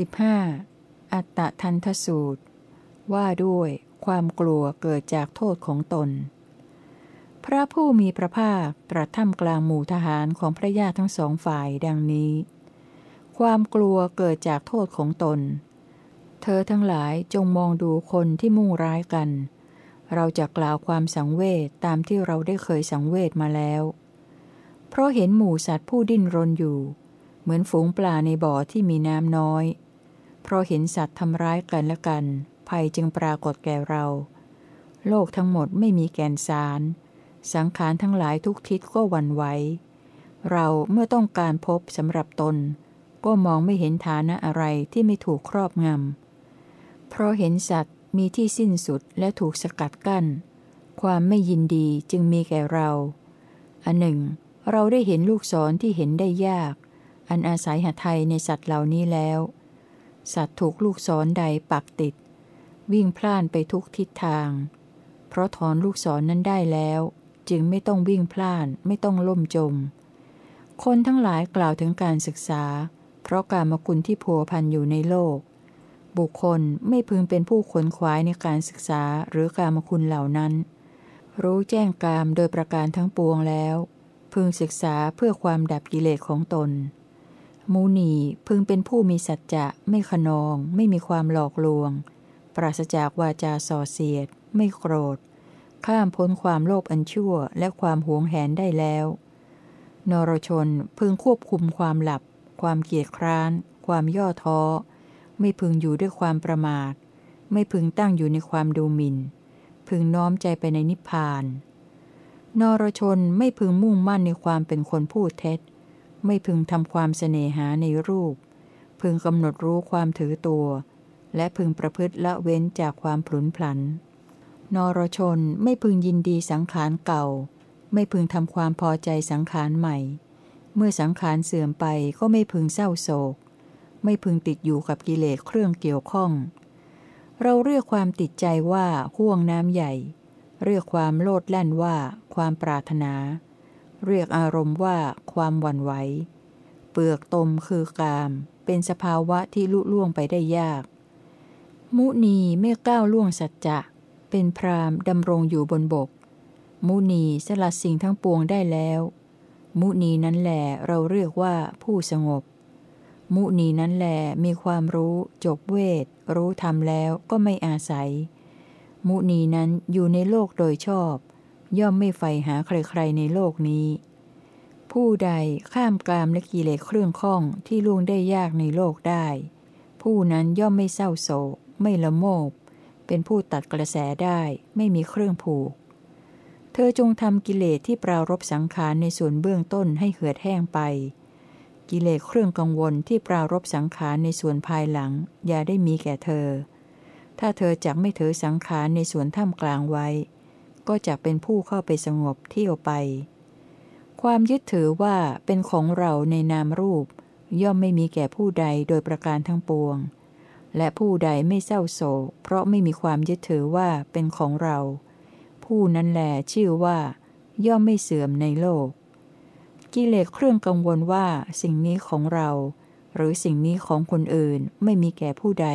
15. อัตตทันทสูตร ว่าด้วยความกลัวเกิดจากโทษของตน พระผู้มีพระภาคตรัสท่ามกลางหมู่ทหารของพระญาติทั้งสองฝ่ายดังนี้ ความกลัวเกิดจากโทษของตน เธอทั้งหลายจงมองดูคนที่มุ่งร้ายกัน เราจะกล่าวความสังเวชตามที่เราได้เคยสังเวชมาแล้ว เพราะเห็นหมู่สัตว์ผู้ดิ้นรนอยู่ เหมือนฝูงปลาในบ่อที่มีน้ำน้อย เพราะเห็นสัตว์ทำร้ายกันและกัน ภัยจึงปรากฏแก่เรา โลกทั้งหมดไม่มีแกนสาร สังขารทั้งหลายทุกทิศก็วันไหวเราเมื่อต้องการพบสำหรับตน ก็มองไม่เห็นฐานะอะไรที่ไม่ถูกครอบงำ เพราะเห็นสัตว์มีที่สิ้นสุดและถูกสกัดกั้น ความไม่ยินดีจึงมีแก่เรา อันหนึ่ง เราได้เห็นลูกศรที่เห็นได้ยาก อันอาศัยหทัยในสัตว์เหล่านี้แล้ว สัตว์ถูกลูกศรใดปักติด วิ่งพล่านไปทุกทิศทาง เพราะถอนลูกศรนนั้นได้แล้ว จึงไม่ต้องวิ่งพล่านไม่ต้องล่มจม คนทั้งหลายกล่าวถึงการศึกษา เพราะการมคุณที่พัวพันอยู่ในโลก บุคคลไม่พึงเป็นผู้ขนขวายในการศึกษาหรือการมคุณเหล่านั้น รู้แจ้งกามโดยประการทั้งปวงแล้ว พึงศึกษาเพื่อความดับกิเลสของตน มูนีพึงเป็นผู้มีสัจจะไม่ขนอง ไม่มีความหลอกลวง ปราศจากวาจาส่อเสียด ไม่โกรธ ข้ามพ้นความโลภอันชั่วและความหวงแหนได้แล้ว นรชนพึงควบคุมความหลับ ความเกียจคร้าน ความย่อท้อ ไม่พึงอยู่ด้วยความประมาท ไม่พึงตั้งอยู่ในความดูหมิน่น พึงน้อมใจไปในนิพพาน นรชนไม่พึงมุ่งมั่นในความเป็นคนพูดเท็จ ไม่พึงทำความเสน่หาในรูป พึงกำหนดรู้ความถือตัว และพึงประพฤติละเว้นจากความผลุนพลัน นรชนไม่พึงยินดีสังขารเก่า ไม่พึงทำความพอใจสังขารใหม่ เมื่อสังขารเสื่อมไปก็ไม่พึงเศร้าโศก ไม่พึงติดอยู่กับกิเลสเครื่องเกี่ยวข้อง เราเรียกความติดใจว่าห่วงน้ำใหญ่ เรียกความโลดแล่นว่า ความปรารถนา เรียกอารมณ์ว่าความหวั่นไหว เปลือกตมคือกาม เป็นสภาวะที่ลุล่วงไปได้ยาก มุนีไม่ก้าวล่วงสัจจะ เป็นพรามดำรงอยู่บนบก มุนีสลัดสิ่งทั้งปวงได้แล้ว มุนีนั้นแหลเราเรียกว่าผู้สงบ มุนีนั้นแหลมีความรู้จบเวท รู้ธรรมแล้วก็ไม่อาศัย มุนีนั้นอยู่ในโลกโดยชอบ ย่อมไม่ใฝ่หาใครๆในโลกนี้ ผู้ใดข้ามกามและกิเลสเครื่องข้องที่ล่วงได้ยากในโลกได้ ผู้นั้นย่อมไม่เศร้าโศก ไม่ละโมบ เป็นผู้ตัดกระแสได้ไม่มีเครื่องผูก เธอจงทำกิเลสที่ปรารบสังขารในส่วนเบื้องต้นให้เหือดแห้งไป กิเลสเครื่องกังวลที่ปรารบสังขารในส่วนภายหลัง อย่าได้มีแก่เธอ ถ้าเธอจักไม่ถือสังขารในส่วนท่ามกลางไว้ ก็จะเป็นผู้เข้าไปสงบเที่ยวไป ความยึดถือว่าเป็นของเราในนามรูป ย่อมไม่มีแก่ผู้ใดโดยประการทั้งปวง และผู้ใดไม่เศร้าโศก เพราะไม่มีความยึดถือว่าเป็นของเรา ผู้นั้นแหลชื่อว่า ย่อมไม่เสื่อมในโลก กิเลสเครื่องกังวลว่าสิ่งนี้ของเรา หรือสิ่งนี้ของคนอื่นไม่มีแก่ผู้ใด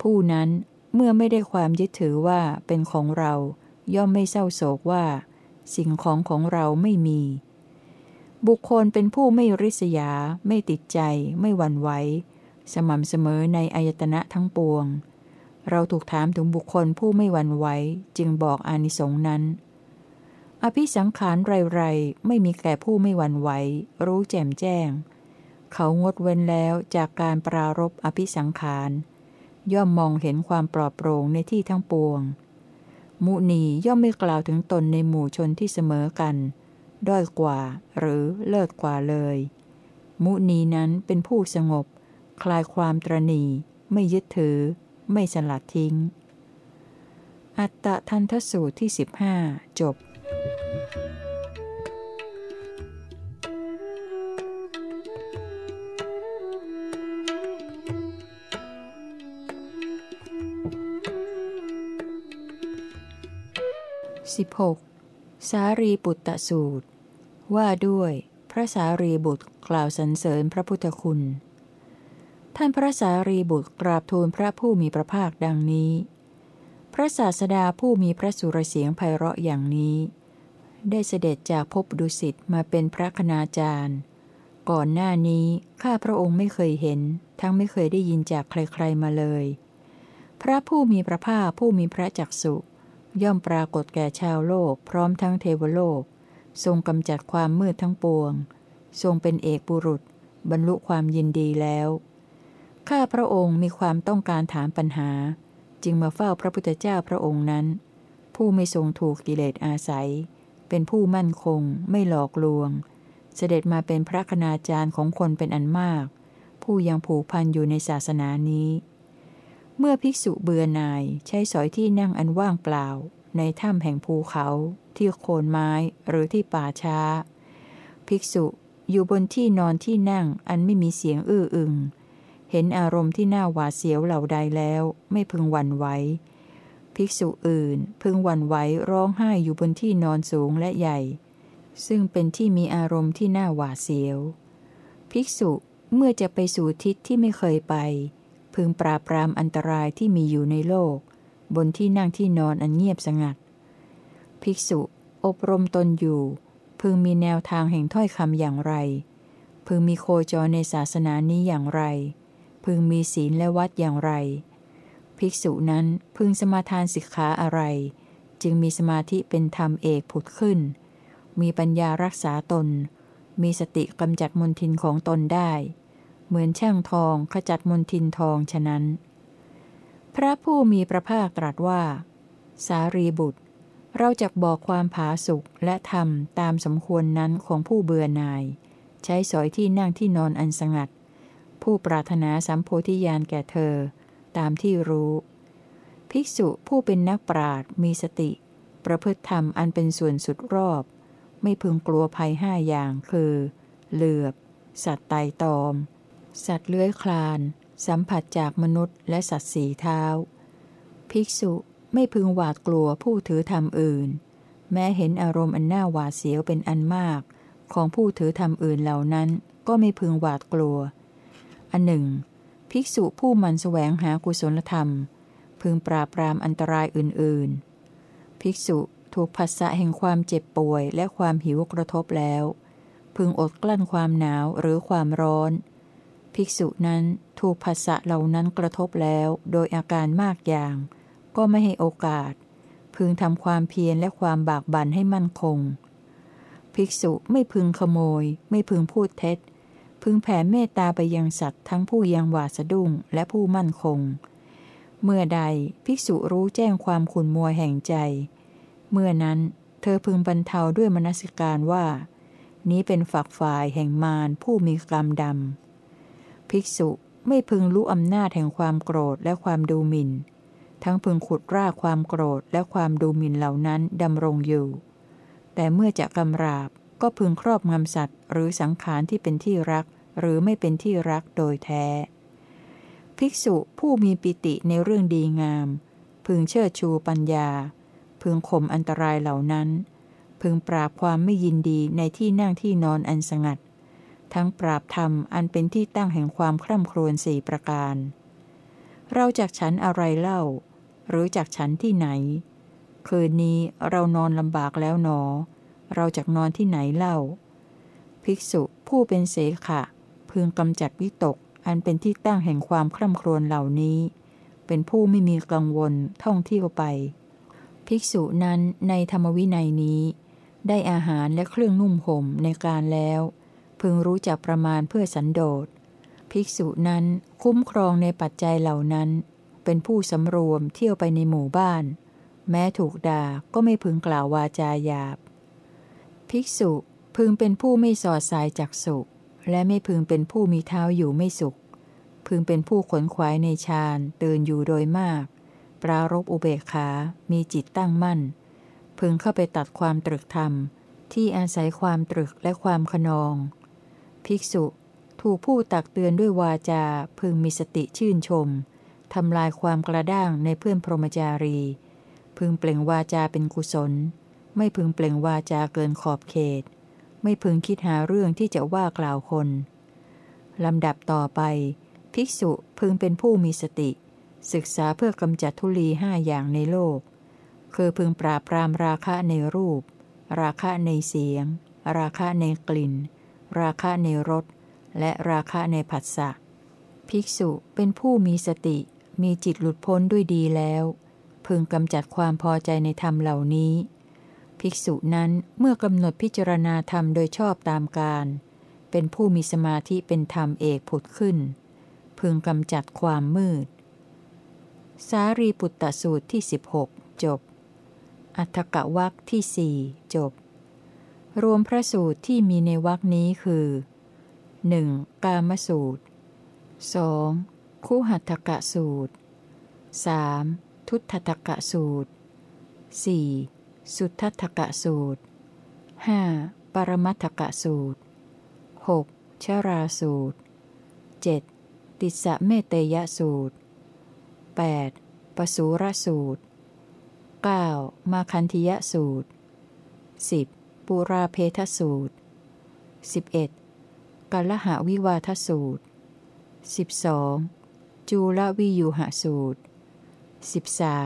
ผู้นั้นเมื่อไม่ได้ความยึดถือว่าเป็นของเรา ย่อมไม่เศร้าโศกว่า สิ่งของของเราไม่มี บุคคลเป็นผู้ไม่ริษยา ไม่ติดใจ ไม่หวั่นไหวสม่ำเสมอในอายตนะทั้งปวง เราถูกถามถึงบุคคลผู้ไม่หวั่นไหวจึงบอกอานิสงส์นั้น อภิสังขารไรๆไม่มีแก่ผู้ไม่หวั่นไหวรู้แจ่มแจ้ง เขางดเว้นแล้วจากการปรารบอภิสังขาร ย่อมมองเห็นความปลอดโปร่งในที่ทั้งปวง มุนีย่อมไม่กล่าวถึงตนในหมู่ชนที่เสมอกัน ด้อยกว่าหรือเลิศกว่าเลย มุนีนั้นเป็นผู้สงบ คลายความตรณีไม่ยึดถือ ไม่สลัดทิ้ง อัตตะทันทสูตรที่ 15 จบ 16. สารีปุตตสูตร ว่าด้วยพระสารีบุตรกล่าวสรรเสริญพระพุทธคุณ ท่านพระสารีบุตรกราบทูลพระผู้มีพระภาคดังนี้ พระศาสดาผู้มีพระสุรเสียงไพเราะอย่างนี้ ได้เสด็จจากภพดุสิตมาเป็นพระคณาจารย์ ก่อนหน้านี้ข้าพระองค์ไม่เคยเห็น ทั้งไม่เคยได้ยินจากใครๆมาเลย พระผู้มีพระภาคผู้มีพระจักสุ ย่อมปรากฏแก่ชาวโลกพร้อมทั้งเทวโลก ทรงกำจัดความมืดทั้งปวง ทรงเป็นเอกบุรุษ บรรลุความยินดีแล้ว ข้าพระองค์มีความต้องการถามปัญหา จึงมาเฝ้าพระพุทธเจ้าพระองค์นั้น ผู้ไม่ทรงถูกกิเลสอาศัย เป็นผู้มั่นคง ไม่หลอกลวง เสด็จมาเป็นพระคณาจารย์ของคนเป็นอันมาก ผู้ยังผูกพันอยู่ในศาสนานี้ เมื่อภิกษุเบื่อหน่ายใช้สอยที่นั่งอันว่างเปล่า ในถ้ำแห่งภูเขาที่โคนไม้หรือที่ป่าช้า ภิกษุอยู่บนที่นอนที่นั่งอันไม่มีเสียงอื้ออึง เห็นอารมณ์ที่น่าหวาดเสียวเหล่าใดแล้วไม่พึงหวั่นไหวภิกษุอื่นพึงหวั่นไหวร้องไห้อยู่บนที่นอนสูงและใหญ่ ซึ่งเป็นที่มีอารมณ์ที่น่าหวาดเสียว ภิกษุเมื่อจะไปสู่ทิศที่ไม่เคยไป พึงปราบปรามอันตรายที่มีอยู่ในโลก บนที่นั่งที่นอนอันเงียบสงัด ภิกษุ อบรมตนอยู่ พึงมีแนวทางแห่งถ้อยคำอย่างไร พึงมีโคจรในศาสนานี้อย่างไร พึงมีศีลและวัดอย่างไร ภิกษุนั้นพึงสมาทานสิกขาอะไร จึงมีสมาธิเป็นธรรมเอกผุดขึ้น มีปัญญารักษาตน มีสติกำจัดมนทินของตนได้ เหมือนช่างทองขจัดมนทินทองฉะนั้น พระผู้มีพระภาคตรัสว่า สารีบุตร เราจะบอกความผาสุกและธรรมตามสมควรนั้นของผู้เบื่อหน่าย ใช้สอยที่นั่งที่นอนอันสงัด ผู้ปรารถนาสัมโพธิญาณแก่เธอ ตามที่รู้ ภิกษุผู้เป็นนักปราดมีสติ ประพฤติธรรมอันเป็นส่วนสุดรอบ ไม่พึงกลัวภัยห้าอย่างคือ เหลือบ สัตว์ไตตอม สัตว์เลื้อยคลาน สัมผัสจากมนุษย์และสัตว์สีเท้า ภิกษุไม่พึงหวาดกลัวผู้ถือธรรมอื่น แม้เห็นอารมณ์อันน่าหวาดเสียวเป็นอันมาก ของผู้ถือธรรมอื่นเหล่านั้น ก็ไม่พึงหวาดกลัว อันหนึ่ง ภิกษุผู้มันแสวงหากุศลธรรม พึงปราบปรามอันตรายอื่น ๆ ภิกษุถูกภัสสะแห่งความเจ็บป่วยและความหิวกระทบแล้ว พึงอดกลั้นความหนาวหรือความร้อน ภิกษุนั้นถูกภัสสะเหล่านั้นกระทบแล้วโดยอาการมากอย่าง ก็ไม่ให้โอกาส พึงทำความเพียรและความบากบั่นให้มั่นคง ภิกษุไม่พึงขโมย ไม่พึงพูดเท็จ พึงแผ่เมตตาไปยังสัตว์ทั้งผู้ยังหวาดสะดุ้งและผู้มั่นคง เมื่อใดภิกษุรู้แจ้งความขุนมัวแห่งใจ เมื่อนั้นเธอพึงบรรเทาด้วยมนสิการว่า นี้เป็นฝักฝ่ายแห่งมารผู้มีกรรมดำ ภิกษุไม่พึงรู้อำนาจแห่งความโกรธและความดูหมิ่น ทั้งพึงขุดรากความโกรธและความดูหมิ่นเหล่านั้นดำรงอยู่ แต่เมื่อจะกำราบก็พึงครอบงำสัตว์หรือสังขารที่เป็นที่รัก หรือไม่เป็นที่รักโดยแท้ ภิกษุผู้มีปิติในเรื่องดีงาม พึงเชิดชูปัญญา พึงข่มอันตรายเหล่านั้น พึงปราบความไม่ยินดีในที่นั่งที่นอนอันสงัด ทั้งปราบธรรมอันเป็นที่ตั้งแห่งความคร่ำครวญสี่ประการ เราจากฉันอะไรเล่า หรือจากฉันที่ไหน คืนนี้เรานอนลำบากแล้วหนอ เราจากนอนที่ไหนเล่า ภิกษุผู้เป็นเสขะ พึงกำจัดวิตกอันเป็นที่ตั้งแห่งความคร่ำครวญเหล่านี้ เป็นผู้ไม่มีกังวลท่องเที่ยวไป ภิกษุนั้นในธรรมวินัยนี้ ได้อาหารและเครื่องนุ่มห่มในการแล้ว พึงรู้จักประมาณเพื่อสันโดษ ภิกษุนั้นคุ้มครองในปัจจัยเหล่านั้น เป็นผู้สำรวมเที่ยวไปในหมู่บ้าน แม้ถูกด่าก็ไม่พึงกล่าววาจาหยาบ ภิกษุพึงเป็นผู้ไม่สอดสายจากสุข และไม่พึงเป็นผู้มีเท้าอยู่ไม่สุข พึงเป็นผู้ขนขวายในฌานตื่นอยู่โดยมาก ปรารบอุเบกขา มีจิตตั้งมั่น พึงเข้าไปตัดความตรึกธรรม ที่อาศัยความตรึกและความขนอง ภิกษุ ถูกผู้ตักเตือนด้วยวาจาพึงมีสติชื่นชมทำลายความกระด้างในเพื่อนพรหมจารี พึงเปล่งวาจาเป็นกุศล ไม่พึงเปล่งวาจาเกินขอบเขต ไม่พึงคิดหาเรื่องที่จะว่ากล่าวคนลำดับต่อไป ภิกษุพึงเป็นผู้มีสติ ศึกษาเพื่อกำจัดทุลีห้าอย่างในโลก คือพึงปราบปรามราคะในรูป ราคะในเสียง ราคะในกลิ่น ราคะในรสและราคะในผัสสะภิกษุเป็นผู้มีสติ มีจิตหลุดพ้นด้วยดีแล้ว พึงกำจัดความพอใจในธรรมเหล่านี้ ภิกษุนั้นเมื่อกำหนดพิจารณาธรรมโดยชอบตามการ เป็นผู้มีสมาธิเป็นธรรมเอกผุดขึ้น พึงกำจัดความมืด สารีปุตตสูตรที่ 16 จบ อัฏฐกวักที่สี่จบ รวมพระสูตรที่มีในวักนี้คือ 1. กามสูตร 2. คู่หัตถกะสูตร 3. ทุตถกะสูตร 4. สุทัตถกะสูตร 5. ปรมัตถกะสูตร 6. ชราสูตร 7. ติสะเมเตยสูตร 8. ปสูรสูตร 9. มาคันธิยสูตร 10. ปุราเพทสูตร 11. กัลหาวิวาทสูตร 12. จูลวิยูหสูตร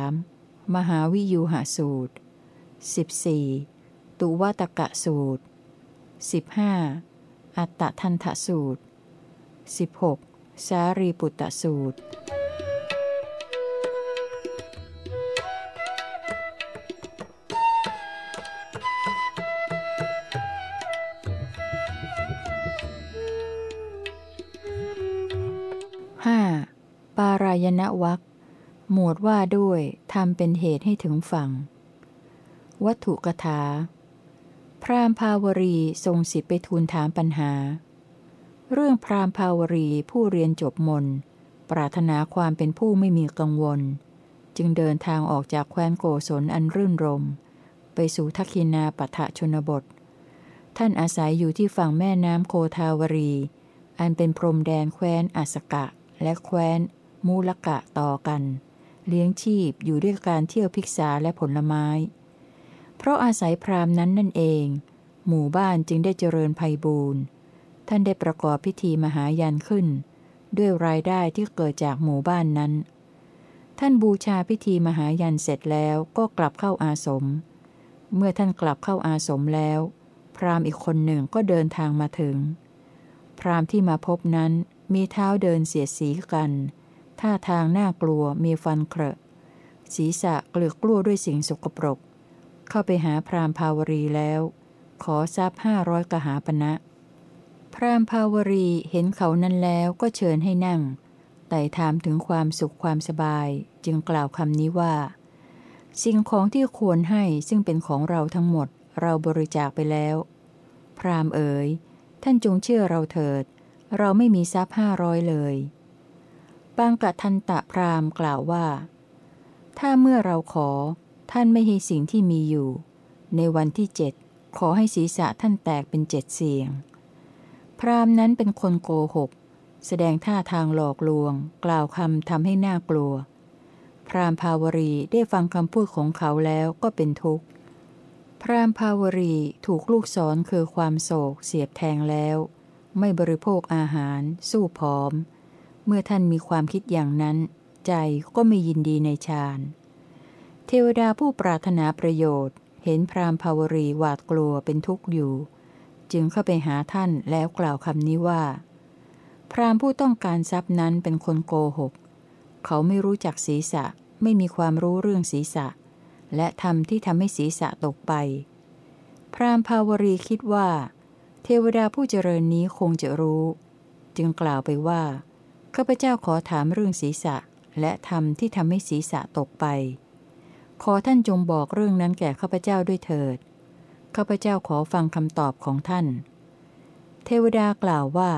13. มหาวิยูหสูตร 14. ตุวตกะสูตร 15. อัตตทันทสูตร 16. สารีปุตตสูตรารายณวักหมวดว่าด้วยทำเป็นเหตุให้ถึงฝั่ง วัตถุกถา พรามภาวรีทรงสิทธิไปทูลถามปัญหา เรื่องพรามภาวรีผู้เรียนจบมน ปรารถนาความเป็นผู้ไม่มีกังวล จึงเดินทางออกจากแคว้นโกศลอันรื่นรม ไปสู่ทักคินาปทะชนบท ท่านอาศัยอยู่ที่ฝั่งแม่น้ำโคทาวรี อันเป็นพรมแดนแคว้นอัสกะและแคว้น มูลกะต่อกัน เลี้ยงชีพอยู่ด้วยการเที่ยวพิกษาและผลไม้ เพราะอาศัยพรามนั้นนั่นเอง หมู่บ้านจึงได้เจริญภัยบูรณ์ท่านได้ประกอบพิธีมหายันขึ้น ด้วยรายได้ที่เกิดจากหมู่บ้านนั้น ท่านบูชาพิธีมหายันเสร็จแล้วก็กลับเข้าอาสม เมื่อท่านกลับเข้าอาสมแล้ว พรามอีกคนหนึ่งก็เดินทางมาถึง พรามที่มาพบนั้นมีเท้าเดินเสียดสีกัน ท่าทางน่ากลัวมีฟันเครอะศีรษะเกลือกกลัวด้วยสิ่งสกปรก เข้าไปหาพรามภาวรีแล้ว ขอทรัพย์ห้าร้อยกหาปณะนะพรามภาวรีเห็นเขานั้นแล้วก็เชิญให้นั่งแต่ถามถึงความสุขความสบายจึงกล่าวคำนี้ว่า สิ่งของที่ควรให้ซึ่งเป็นของเราทั้งหมดเราบริจาคไปแล้ว พรามเอ๋ย ท่านจงเชื่อเราเถิด เราไม่มีทรัพย์ห้าร้อยเลย ปังกะทันตะพรามกล่าวว่า ถ้าเมื่อเราขอท่านไม่ให้สิ่งที่มีอยู่ ในวันที่เจ็ดขอให้ศีรษะท่านแตกเป็นเจ็ดเสียง พรามนั้นเป็นคนโกหก แสดงท่าทางหลอกลวง กล่าวคำทำให้น่ากลัว พรามภาวรีได้ฟังคำพูดของเขาแล้วก็เป็นทุกข์ พรามภาวรีถูกลูกศรคือความโศกเสียบแทงแล้ว ไม่บริโภคอาหาร สู้ผอม มื่อท่านมีความคิดอย่างนั้น ใจก็ไม่ยินดีในฌานเทวดาผู้ปรารถนาประโยชน์ เห็นพรามภาวรีหวาดกลัวเป็นทุกข์อยู่ จึงเข้าไปหาท่านแล้วกล่าวคำนี้ว่า พรามผู้ต้องการทรัพย์นั้นเป็นคนโกหก เขาไม่รู้จักศีรษะไม่มีความรู้เรื่องศีรษะ และทำที่ทำให้ศีรษะตกไป พรามภาวรีคิดว่า เทวดาผู้เจริญนี้คงจะรู้ จึงกล่าวไปว่า ข้าพเจ้าขอถามเรื่องศีรษะ และธรรมที่ทำให้ศีรษะตกไป ขอท่านจงบอกเรื่องนั้นแก่ข้าพเจ้าด้วยเถิด ข้าพเจ้าขอฟังคำตอบของท่าน เทวดากล่าวว่า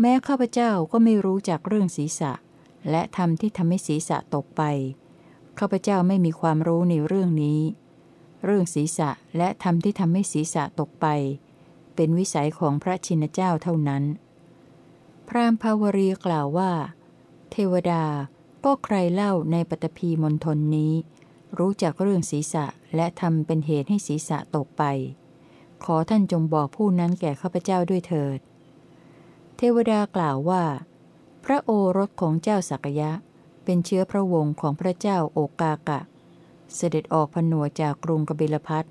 แม้ข้าพเจ้าก็ไม่รู้จักเรื่องศีรษะ และธรรมที่ทำให้ศีรษะตกไป ข้าพเจ้าไม่มีความรู้ในเรื่องนี้ เรื่องศีรษะและธรรมที่ทำให้ศีรษะตกไป เป็นวิสัยของพระชินเจ้าเท่านั้น พรามภาวรีกล่าวว่า เทวดาก็ใครเล่าในปตพีมณฑลนี้ รู้จักเรื่องศีรษะและทำเป็นเหตุให้ศีรษะตกไป ขอท่านจงบอกผู้นั้นแก่ข้าพเจ้าด้วยเถิด เทวดากล่าวว่า พระโอรสของเจ้าสักยะ เป็นเชื้อพระวงศ์ของพระเจ้าโอกากะ เสด็จออกผนวจากกรุงกบิลพัท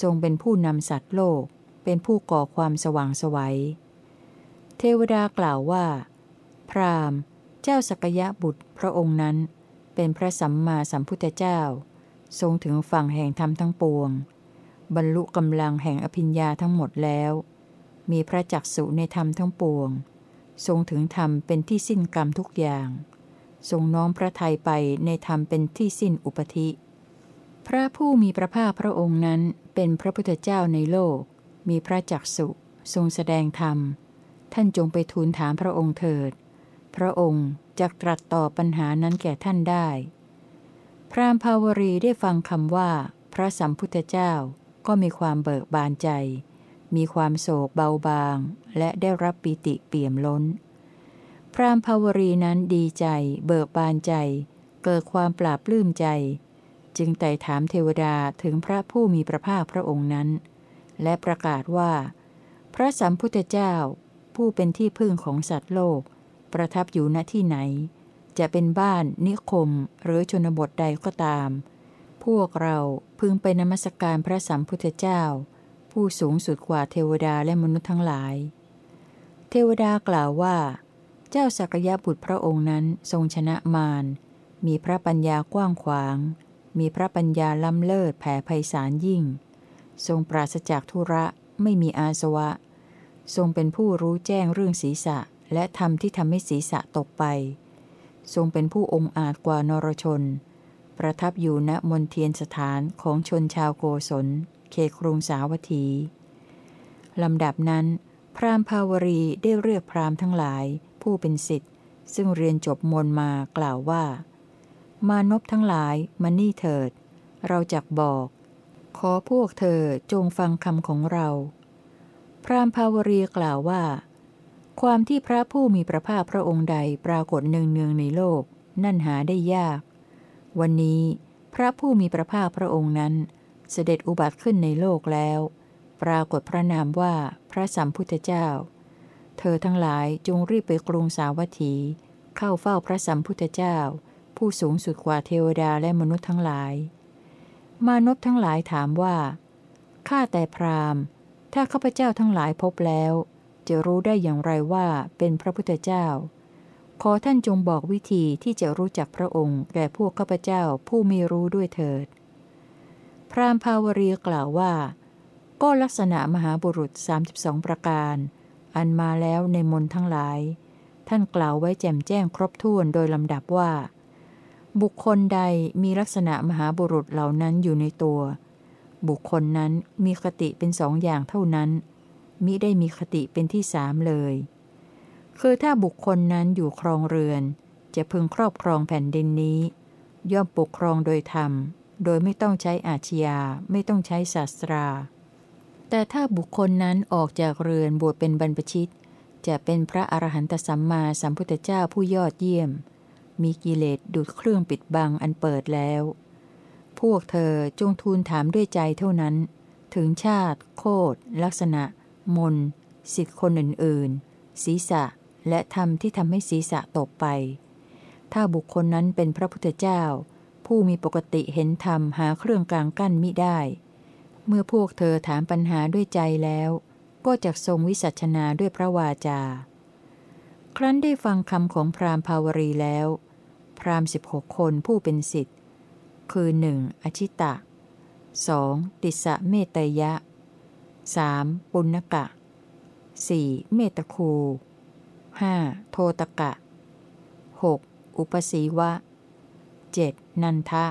ทรงเป็นผู้นำสัตว์โลก เป็นผู้ก่อความสว่างสวัย เทวดากล่าวว่า พรามเจ้าสักยะบุตรพระองค์นั้น เป็นพระสัมมาสัมพุทธเจ้า ทรงถึงฝั่งแห่งธรรมทั้งปวง บรรลุกำลังแห่งอภิญญาทั้งหมดแล้ว มีพระจักสุในธรรมทั้งปวง ทรงถึงธรรมเป็นที่สิ้นกรรมทุกอย่าง ทรงน้อมพระทัยไปในธรรมเป็นที่สิ้นอุปธิ พระผู้มีพระภาคพระองค์นั้นเป็นพระพุทธเจ้าในโลก มีพระจักสุทรงแสดงธรรม ท่านจงไปทูลถามพระองค์เถิด พระองค์จะตรัสตอบปัญหานั้นแก่ท่านได้ พรามภาวรีได้ฟังคำว่า พระสัมพุทธเจ้าก็มีความเบิกบานใจ มีความโศกเบาบาง และได้รับปิติเปี่ยมล้น พรามภาวรีนั้นดีใจ เบิกบานใจ เกิดความปราบปลื้มใจ จึงไต่ถามเทวดาถึงพระผู้มีพระภาคพระองค์นั้น และประกาศว่า พระสัมพุทธเจ้า ผู้เป็นที่พึ่งของสัตว์โลก ประทับอยู่ณที่ไหน จะเป็นบ้านนิคมหรือชนบทใดก็ตาม พวกเราพึงไปนมัสการพระสัมพุทธเจ้า ผู้สูงสุดกว่าเทวดาและมนุษย์ทั้งหลาย เทวดากล่าวว่า เจ้าสักยะบุตรพระองค์นั้นทรงชนะมารมีพระปัญญากว้างขวาง มีพระปัญญาล้ำเลิศแผ่ไพศาลยิ่ง ทรงปราศจากธุระไม่มีอาสวะ ทรงเป็นผู้รู้แจ้งเรื่องศีรษะ และธรรมที่ทำให้ศีรษะตกไป ทรงเป็นผู้องอาจกว่านรชน ประทับอยู่ณมนเทียนสถานของชนชาวโกศลเขตกรุงสาวัตถีลำดับนั้น พราหมณ์ภาวรีได้เรียกพราหมณ์ทั้งหลาย ผู้เป็นสิทธิ์ ซึ่งเรียนจบมนมากล่าวว่า มานพทั้งหลายมานี่เถิด เราจักบอก ขอพวกเธอจงฟังคำของเรา พราหมณ์ภาวรีกล่าวว่า ความที่พระผู้มีพระภาคพระองค์ใดปรากฏเนืองเนืองในโลก นั่นหาได้ยาก วันนี้พระผู้มีพระภาคพระองค์นั้น เสด็จอุบัติขึ้นในโลกแล้ว ปรากฏพระนามว่าพระสัมพุทธเจ้า เธอทั้งหลายจงรีบไปกรุงสาวัตถี เข้าเฝ้าพระสัมพุทธเจ้า ผู้สูงสุดกว่าเทวดาและมนุษย์ทั้งหลาย มานพทั้งหลายถามว่าข้าแต่พราหมณ์ ถ้าข้าพเจ้าทั้งหลายพบแล้ว จะรู้ได้อย่างไรว่าเป็นพระพุทธเจ้า ขอท่านจงบอกวิธีที่จะรู้จักพระองค์ แก่พวกข้าพเจ้าผู้มีรู้ด้วยเถิด พรามภาวรีกล่าวว่า ก็ลักษณะมหาบุรุษ 32 ประการ อันมาแล้วในมนทั้งหลาย ท่านกล่าวไว้แจ่มแจ้งครบถ้วนโดยลำดับว่า บุคคลใดมีลักษณะมหาบุรุษเหล่านั้นอยู่ในตัว บุคคลนั้นมีคติเป็นสองอย่างเท่านั้น มิได้มีคติเป็นที่สามเลย คือถ้าบุคคลนั้นอยู่ครองเรือน จะพึงครอบครองแผ่นดินนี้ ย่อมปกครองโดยธรรม โดยไม่ต้องใช้อาชญาไม่ต้องใช้ศาสตรา แต่ถ้าบุคคลนั้นออกจากเรือนบวชเป็นบรรพชิต จะเป็นพระอรหันตสัมมาสัมพุทธเจ้าผู้ยอดเยี่ยม มีกิเลสดูดเครื่องปิดบังอันเปิดแล้ว พวกเธอจงทูลถามด้วยใจเท่านั้น ถึงชาติ โคดลักษณะ มนสิทธิคนอื่นๆ ศีรษะ และธรรมที่ทำให้ศีรษะตกไป ถ้าบุคคลนั้นเป็นพระพุทธเจ้า ผู้มีปกติเห็นธรรมหาเครื่องกลางกั้นมิได้ เมื่อพวกเธอถามปัญหาด้วยใจแล้ว ก็จะทรงวิสัชนาด้วยพระวาจา ครั้นได้ฟังคำของพราหมณ์ภาวรีแล้ว พราหมณ์สิบหกคนผู้เป็นสิทธิ คือหนึ่งอชิตะ 2. ติสะเมตยะ 3. ปุณกะ 4. เมตคู 5. โทตกะ 6. อุปสีวะ 7. นันทะ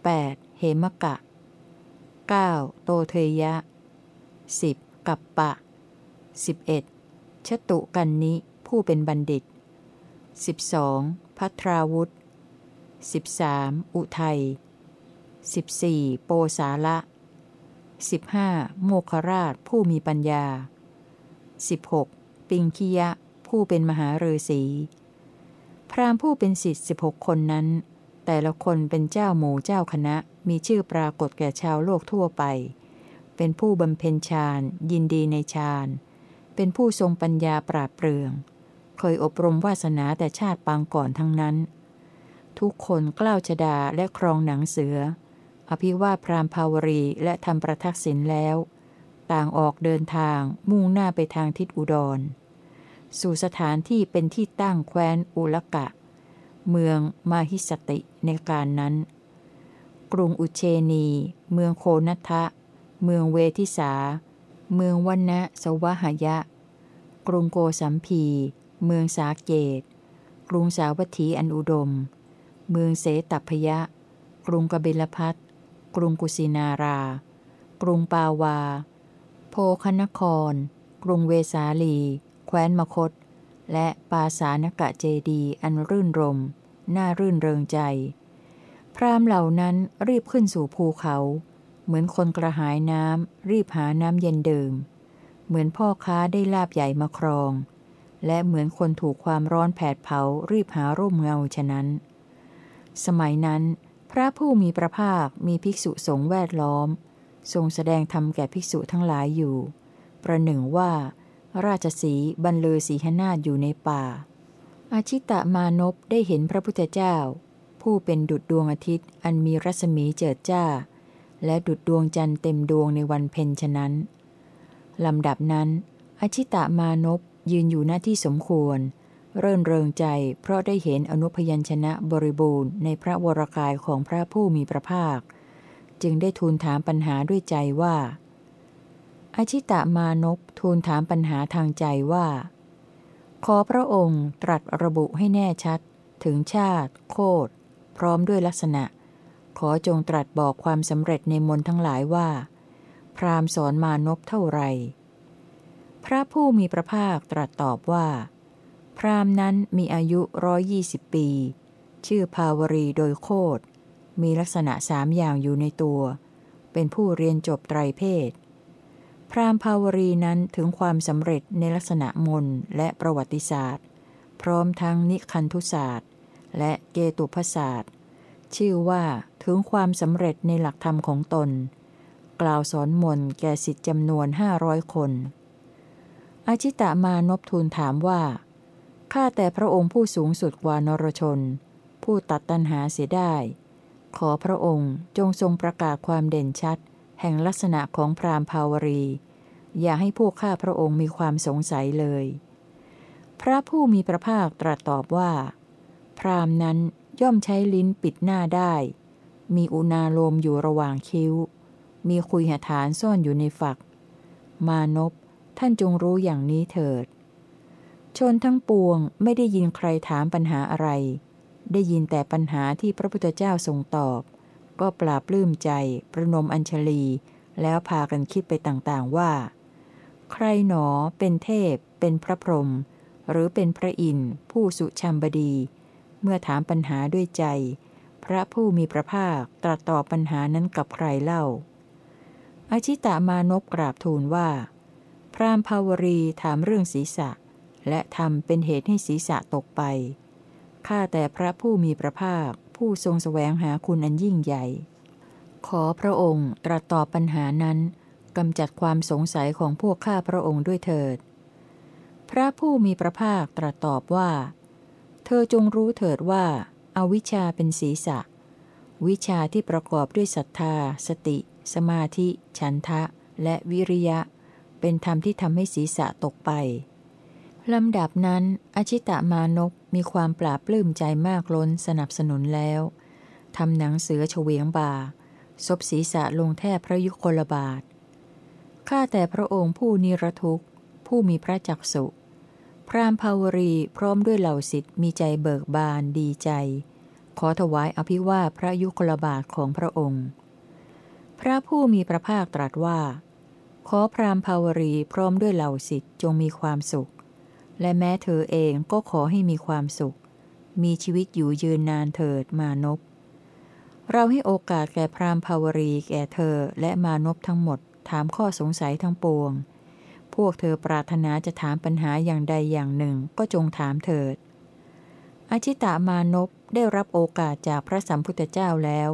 8. เหมกะ 9. โตเทยะ 10. กัปปะ 11. ชตุกันนิผู้เป็นบัณฑิต 12. พัทราวุธ 13. อุทัย 14. โปสาละ 15. โมคราชผู้มีปัญญา 16. ปิงคิยะ ผู้เป็นมหาฤาษีพราหมณ์ผู้เป็นสิทธิสิบหกคนนั้น แต่ละคนเป็นเจ้าหมู่เจ้าคณะมีชื่อปรากฏแก่ชาวโลกทั่วไป เป็นผู้บำเพ็ญฌานยินดีในฌานเป็นผู้ทรงปัญญาปราดเปรื่อง เคยอบรมวาสนาแต่ชาติปางก่อนทั้งนั้น ทุกคนกล้าวชดาและครองหนังเสือ อภิวาพรามภาวรีและทำประทักษิณแล้ว ต่างออกเดินทางมุ่งหน้าไปทางทิศอุดร สู่สถานที่เป็นที่ตั้งแคว้นอุลกะ เมืองมาหิสติในการนั้น กรุงอุเชนี เมืองโคนัทะ เมืองเวทิสา เมืองวันนะสวหยะ กรุงโกสัมพี เมืองสาเกต กรุงสาวัตถีอันอุดม เมืองเสตัพยะ กรุงกบิลพัทกรุงกุสินารา กรุงปาวา โพคนคร กรุงเวสาลี แคว้นมคต และปาสานกะเจดีอันรื่นรม น่ารื่นเริงใจ พรามเหล่านั้นรีบขึ้นสู่ภูเขา เหมือนคนกระหายน้ำรีบหาน้ำเย็นดื่ม เหมือนพ่อค้าได้ลาบใหญ่มาครอง และเหมือนคนถูกความร้อนแผดเผารีบหาร่มเงาฉะนั้น สมัยนั้น พระผู้มีพระภาคมีภิกษุสงฆ์แวดล้อม ทรงแสดงธรรมแก่ภิกษุทั้งหลายอยู่ ประหนึ่งว่า ราชสีบรรลือสีหนาฏอยู่ในป่า อาชิตะมานพได้เห็นพระพุทธเจ้า ผู้เป็นดุจดวงอาทิตย์ อันมีรัศมีเจิดจ้า และดุจดวงจันทร์เต็มดวงในวันเพ็ญฉะนั้นลำดับนั้นอาชิตะมานพยืนอยู่หน้าที่สมควร เริ่นเริงใจเพราะได้เห็นอนุพยัญชนะบริบูรณ์ในพระวรกายของพระผู้มีพระภาค จึงได้ทูลถามปัญหาด้วยใจว่า อาชิตะมานพทูลถามปัญหาทางใจว่า ขอพระองค์ตรัสระบุให้แน่ชัด ถึงชาติ โคดพร้อมด้วยลักษณะ ขอจงตรัสบอกความสำเร็จในมนทั้งหลายว่า พราหมณ์สอนมานพเท่าไหร่พระผู้มีพระภาคตรัสตอบว่า พราหมณ์นั้นมีอายุร้อยี่สิบปี ชื่อภาวรีโดยโคดมีลักษณะสามอย่างอยู่ในตัว เป็นผู้เรียนจบไตรเพศ พราหมณ์ภาวรีนั้นถึงความสำเร็จในลักษณะมนและประวัติศาสตร์ พร้อมทั้งนิคันธุศาสตร์ และเกตุพศาสตร์ ชื่อว่าถึงความสำเร็จในหลักธรรมของตน กล่าวสอนมนแก่สิทธิจำนวนห้าร้อยคน อาชิตะมานพทูลถามว่า ข้าแต่พระองค์ผู้สูงสุดกว่านรชน ผู้ตัดตัณหาเสียได้ ขอพระองค์จงทรงประกาศความเด่นชัด แห่งลักษณะของพรามภาวรี อย่าให้พวกข้าพระองค์มีความสงสัยเลย พระผู้มีพระภาคตรัสตอบว่า พรามนั้นย่อมใช้ลิ้นปิดหน้าได้ มีอุณาโลมอยู่ระหว่างคิ้ว มีคุยหฐานซ่อนอยู่ในฝัก มานพท่านจงรู้อย่างนี้เถิด ชนทั้งปวงไม่ได้ยินใครถามปัญหาอะไร ได้ยินแต่ปัญหาที่พระพุทธเจ้าทรงตอบ ก็ปราบลื้มใจ ประนมอัญชลี แล้วพากันคิดไปต่างๆว่า ใครหนอ เป็นเทพ เป็นพระพรหมหรือเป็นพระอินทร์ผู้สุชัมบดี เมื่อถามปัญหาด้วยใจ พระผู้มีพระภาคตรัสตอบปัญหานั้นกับใครเล่าอาชิตามานพกราบทูลว่า พรามภาวรีถามเรื่องศีรษะ และทำเป็นเหตุให้ศีรษะตกไป ข้าแต่พระผู้มีพระภาค ผู้ทรงแสวงหาคุณอันยิ่งใหญ่ ขอพระองค์ตรัสตอบปัญหานั้นกำจัดความสงสัยของพวกข้าพระองค์ด้วยเถิด พระผู้มีพระภาคตรัสตอบว่า เธอจงรู้เถิดว่าอาวิชชาเป็นศีรษะ วิชาที่ประกอบด้วยศรัทธา สติ สมาธิ ฉันทะ และวิริยะ เป็นธรรมที่ทำให้ศีรษะตกไป ลำดับนั้น อชิตะมานพมีความปราบปลื้มใจมากล้นสนับสนุนแล้วทำหนังเสือเฉวียงบ่าซบศีรษะลงแทบพระยุคลบาท ข้าแต่พระองค์ผู้นิรทุกข์ ผู้มีพระจักสุพรามภาวรีพร้อมด้วยเหล่าสิทธิ์มีใจเบิกบานดีใจ ขอถวายอภิวาพระยุคลบาทของพระองค์ พระผู้มีพระภาคตรัสว่า ขอพรามภาวรีพร้อมด้วยเหล่าสิทธิ์จงมีความสุข และแม้เธอเองก็ขอให้มีความสุข มีชีวิตอยู่ยืนนานเถิดมานพ เราให้โอกาสแก่พรามภาวรีแก่เธอและมานพทั้งหมด ถามข้อสงสัยทั้งปวง พวกเธอปรารถนาจะถามปัญหาอย่างใดอย่างหนึ่งก็จงถามเถิดอาชิตามานพได้รับโอกาสจากพระสัมพุทธเจ้าแล้ว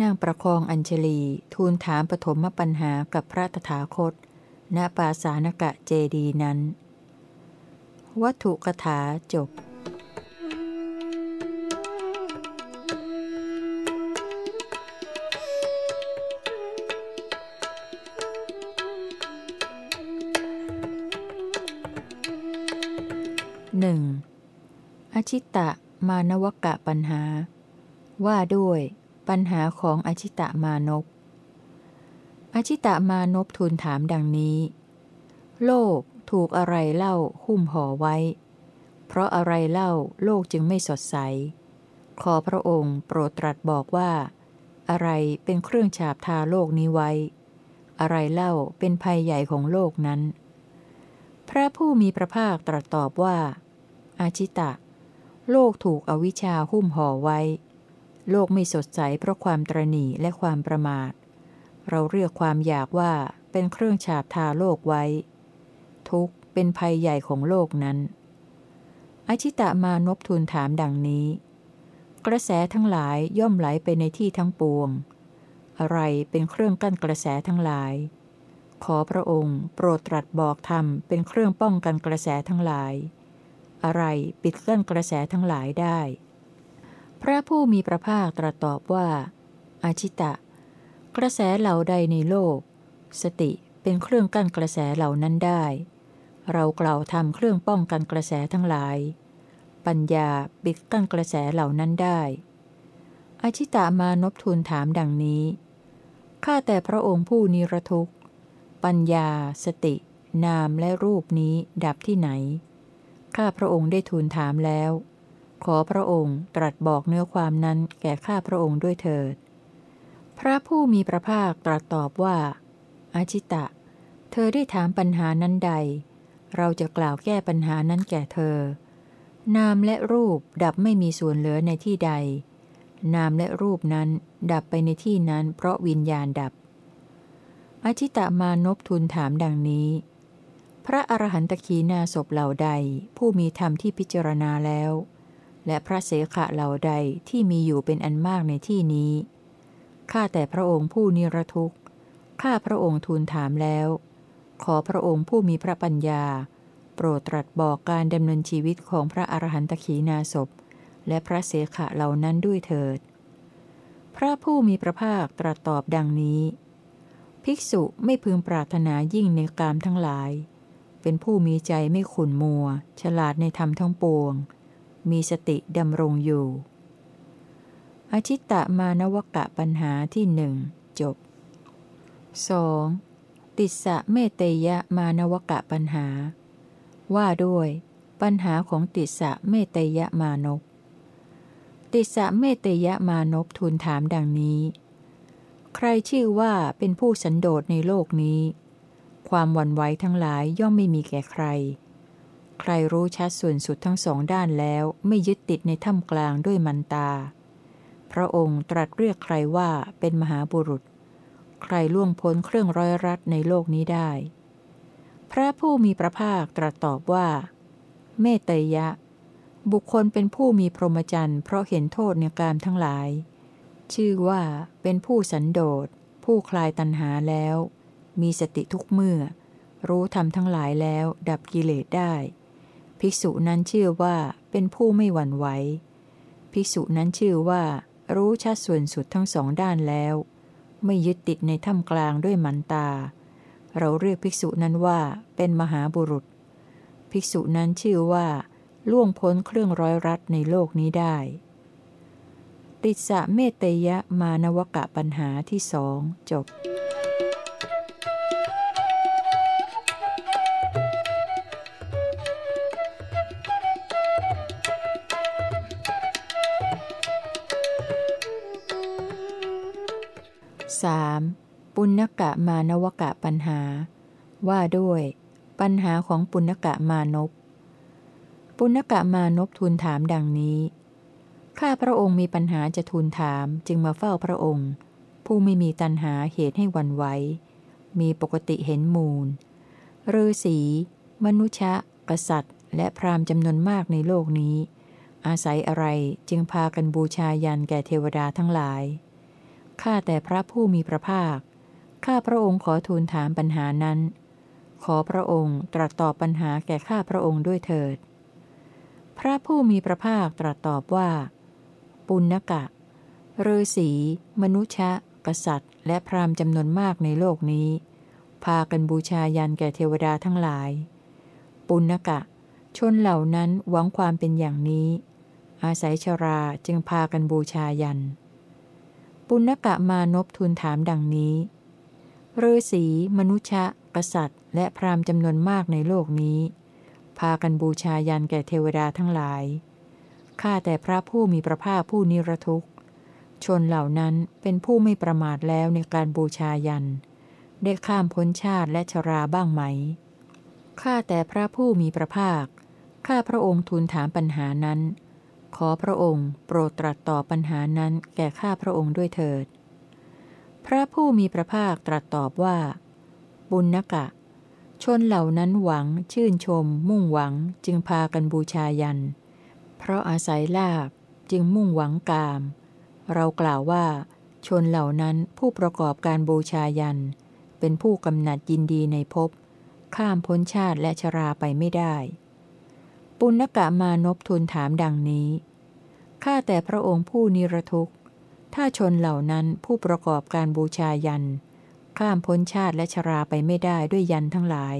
นั่งประคองอัญชลี ทูลถามปฐมปัญหากับพระตถาคต ณปาสานกะเจดีนั้น วัตถุกถาจบหนึ่งอชิตะมานวกะปัญหา ว่าด้วยปัญหาของอชิตะมานพอชิตะมานพทูลถามดังนี้ โลก ถูกอะไรเล่าหุ้มห่อไว้ เพราะอะไรเล่าโลกจึงไม่สดใส ขอพระองค์โปรดตรัสบอกว่า อะไรเป็นเครื่องฉาบทาโลกนี้ไว้ อะไรเล่าเป็นภัยใหญ่ของโลกนั้น พระผู้มีพระภาคตรัสตอบว่า อาชิตะ โลกถูกอวิชชาหุ้มห่อไว้ โลกไม่สดใสเพราะความตรณีและความประมาท เราเรียกความอยากว่าเป็นเครื่องฉาบทาโลกไว้ ทุกข์ เป็นภัยใหญ่ของโลกนั้น อชิตะมานพทูลถามดังนี้ กระแสทั้งหลายย่อมไหลไปในที่ทั้งปวง อะไรเป็นเครื่องกั้นกระแสทั้งหลาย ขอพระองค์โปรดตรัสบอกธรรมเป็นเครื่องป้องกันกระแสทั้งหลาย อะไรปิดกั้นกระแสทั้งหลายได้ พระผู้มีพระภาคตรัสตอบว่า อาชิตะ กระแสเหล่าใดในโลก สติเป็นเครื่องกั้นกระแสเหล่านั้นได้ เรากล่าวทำเครื่องป้องกันกระแสทั้งหลาย ปัญญาปิดกั้นกระแสเหล่านั้นได้ อชิตามานพทูลถามดังนี้ ข้าแต่พระองค์ผู้นิรทุกข์ ปัญญา สติ นามและรูปนี้ดับที่ไหน ข้าพระองค์ได้ทูลถามแล้ว ขอพระองค์ตรัสบอกเนื้อความนั้นแก่ข้าพระองค์ด้วยเถิด พระผู้มีพระภาคตรัสตอบว่าอาชิตะ เธอได้ถามปัญหานั้นใด เราจะกล่าวแก้ปัญหานั้นแก่เธอ นามและรูปดับไม่มีส่วนเหลือในที่ใด นามและรูปนั้นดับไปในที่นั้นเพราะวิญญาณดับ อชิตามานพทูลถามดังนี้ พระอรหันตขีนาศพเหล่าใดผู้มีธรรมที่พิจารณาแล้ว และพระเสขะเหล่าใดที่มีอยู่เป็นอันมากในที่นี้ข้าแต่พระองค์ผู้นิรทุกข์ข้าพระองค์ทูลถามแล้ว ขอพระองค์ผู้มีพระปัญญา โปรดตรัสบอกการดำเนินชีวิตของพระอรหันตขีนาศพ และพระเสขะเหล่านั้นด้วยเถิด พระผู้มีพระภาคตรัสตอบดังนี้ ภิกษุไม่พึงปรารถนายิ่งในกามทั้งหลาย เป็นผู้มีใจไม่ขุนมัว ฉลาดในธรรมทั้งปวง มีสติดำรงอยู่ อชิตตมานวกะปัญหาที่หนึ่งจบ 2. ติสะเมเตยะมานวกะปัญหา ว่าด้วย ปัญหาของติสะเมเตยะมานพติสสะเมเตยะมานพทูลถามดังนี้ ใครชื่อว่าเป็นผู้สันโดษในโลกนี้ ความหวั่นไหวทั้งหลายย่อมไม่มีแก่ใคร ใครรู้ชัดส่วนสุดทั้งสองด้านแล้วไม่ยึดติดในถ้ำกลางด้วยมันตา พระองค์ตรัสเรียกใครว่าเป็นมหาบุรุษ ใครล่วงพ้นเครื่องร้อยรัดในโลกนี้ได้ พระผู้มีพระภาคตรัสตอบว่า เมตยะ บุคคลเป็นผู้มีพรหมจรรย์เพราะเห็นโทษในการทั้งหลาย ชื่อว่าเป็นผู้สันโดษ ผู้คลายตัณหาแล้ว มีสติทุกเมื่อ รู้ธรรมทั้งหลายแล้วดับกิเลสได้ ภิกษุนั้นชื่อว่าเป็นผู้ไม่หวั่นไหวภิกษุนั้นชื่อว่ารู้ชัดส่วนสุดทั้งสองด้านแล้ว ไม่ยึดติดในถ้ำกลางด้วยมันตา เราเรียกภิกษุนั้นว่าเป็นมหาบุรุษ ภิกษุนั้นชื่อว่า ล่วงพ้นเครื่องร้อยรัดในโลกนี้ได้ ติสสะเมตยะมานวกะปัญหาที่สองจบ 3. ปุณกะมานวกะปัญหา ว่าด้วย ปัญหาของปุณกะมานพปุณกะมานพทูลถามดังนี้ ข้าพระองค์มีปัญหาจะทูลถามจึงมาเฝ้าพระองค์ ผู้ไม่มีตัณหาเหตุให้วันไหวมีปกติเห็นมูลฤาษีมนุษย์กษัตริย์ และพราหมณ์จำนวนมากในโลกนี้ อาศัยอะไรจึงพากันบูชายันแก่เทวดาทั้งหลาย ข้าแต่พระผู้มีพระภาค ข้าพระองค์ขอทูลถามปัญหานั้น ขอพระองค์ตรัสตอบปัญหาแก่ข้าพระองค์ด้วยเถิด พระผู้มีพระภาคตรัสตอบว่า ปุณกะฤาษีมนุษย์กษัตริย์ และพราหมณ์จำนวนมากในโลกนี้ พากันบูชายันแก่เทวดาทั้งหลาย ปุณกะ ชนเหล่านั้นหวังความเป็นอย่างนี้ อาศัยชราจึงพากันบูชายัน ปุณกะมานพทูลถามดังนี้ฤาษีมนุษย์กษัตริย์ และพราหมณ์จำนวนมากในโลกนี้ พากันบูชายันแก่เทวดาทั้งหลาย ข้าแต่พระผู้มีพระภาคผู้นิรทุกข์ ชนเหล่านั้นเป็นผู้ไม่ประมาทแล้วในการบูชายัน ได้ข้ามพ้นชาติและชราบ้างไหม ข้าแต่พระผู้มีพระภาค ข้าพระองค์ทูลถามปัญหานั้น ขอพระองค์โปรดตรัสตอบปัญหานั้นแก่ข้าพระองค์ด้วยเถิด พระผู้มีพระภาคตรัสตอบว่า บุญนกะ ชนเหล่านั้นหวังชื่นชม มุ่งหวังจึงพากันบูชายัน เพราะอาศัยลาบจึงมุ่งหวังกาม เรากล่าวว่า ชนเหล่านั้นผู้ประกอบการบูชายัน เป็นผู้กำหนัดยินดีในภพข้ามพ้นชาติและชราไปไม่ได้ ปุณกะมานพทูลถามดังนี้ ข้าแต่พระองค์ผู้นิรทุกข์ ถ้าชนเหล่านั้นผู้ประกอบการบูชายัน ข้ามพ้นชาติและชราไปไม่ได้ด้วยยันทั้งหลาย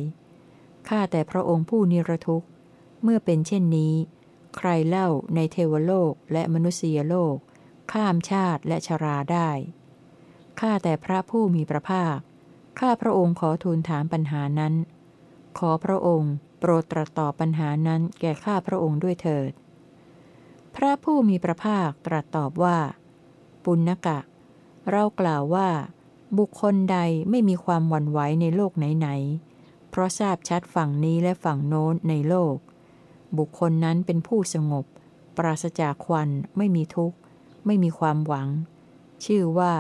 ข้าแต่พระองค์ผู้นิรทุกข์ เมื่อเป็นเช่นนี้ ใครเล่าในเทวโลกและมนุษยโลก ข้ามชาติและชราได้ ข้าแต่พระผู้มีพระภาค ข้าพระองค์ขอทูลถามปัญหานั้น ขอพระองค์ โปรดตรัสตอบปัญหานั้นแก่ข้าพระองค์ด้วยเถิด พระผู้มีพระภาคตรัสตอบว่า ปุณกะ เรากล่าวว่า บุคคลใดไม่มีความหวั่นไหวในโลกไหนๆ เพราะทราบชัดฝั่งนี้และฝั่งโน้นในโลก บุคคลนั้นเป็นผู้สงบ ปราศจากควันไม่มีทุกข์ ไม่มีความหวัง ชื่อว่า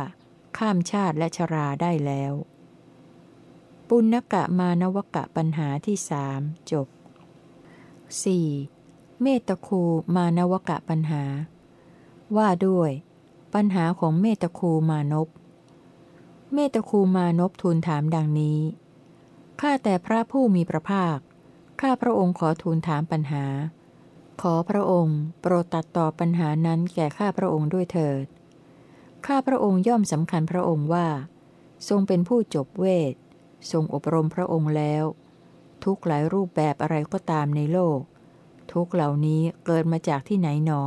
ข้ามชาติและชราได้แล้ว ปุณกะมานวกะปัญหาที่สามจบ 4. เมตคูมานวกะปัญหา ว่าด้วย ปัญหาของเมตคูมานพเมตคูมานพทูลถามดังนี้ ข้าแต่พระผู้มีพระภาค ข้าพระองค์ขอทูลถามปัญหา ขอพระองค์ โปรดตัดต่อปัญหานั้นแก่ข้าพระองค์ด้วยเถิด ข้าพระองค์ย่อมสำคัญพระองค์ว่า ทรงเป็นผู้จบเวท ทรงอบรมพระองค์แล้ว ทุกหลายรูปแบบอะไรก็ตามในโลก ทุกเหล่านี้เกิดมาจากที่ไหนหนอ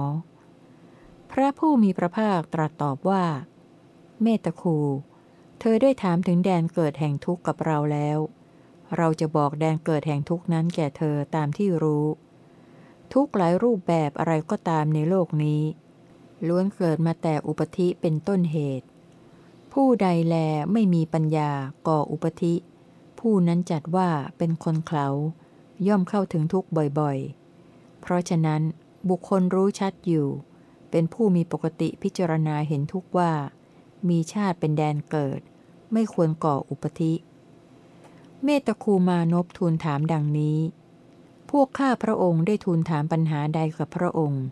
พระผู้มีพระภาคตรัสตอบว่า เมตคู เธอได้ถามถึงแดนเกิดแห่งทุกข์กับเราแล้ว เราจะบอกแดนเกิดแห่งทุกข์นั้นแก่เธอตามที่รู้ ทุกหลายรูปแบบอะไรก็ตามในโลกนี้ล้วนเกิดมาแต่อุปธิเป็นต้นเหตุ ผู้ใดแลไม่มีปัญญาก่ออุปธิ ผู้นั้นจัดว่าเป็นคนเขาย่อมเข้าถึงทุกข์บ่อยๆ เพราะฉะนั้นบุคคลรู้ชัดอยู่ เป็นผู้มีปกติพิจารณาเห็นทุกว่า มีชาติเป็นแดนเกิด ไม่ควรก่ออุปธิ เมตคูมานพทูลถามดังนี้ พวกข้าพระองค์ได้ทูลถามปัญหาใดกับพระองค์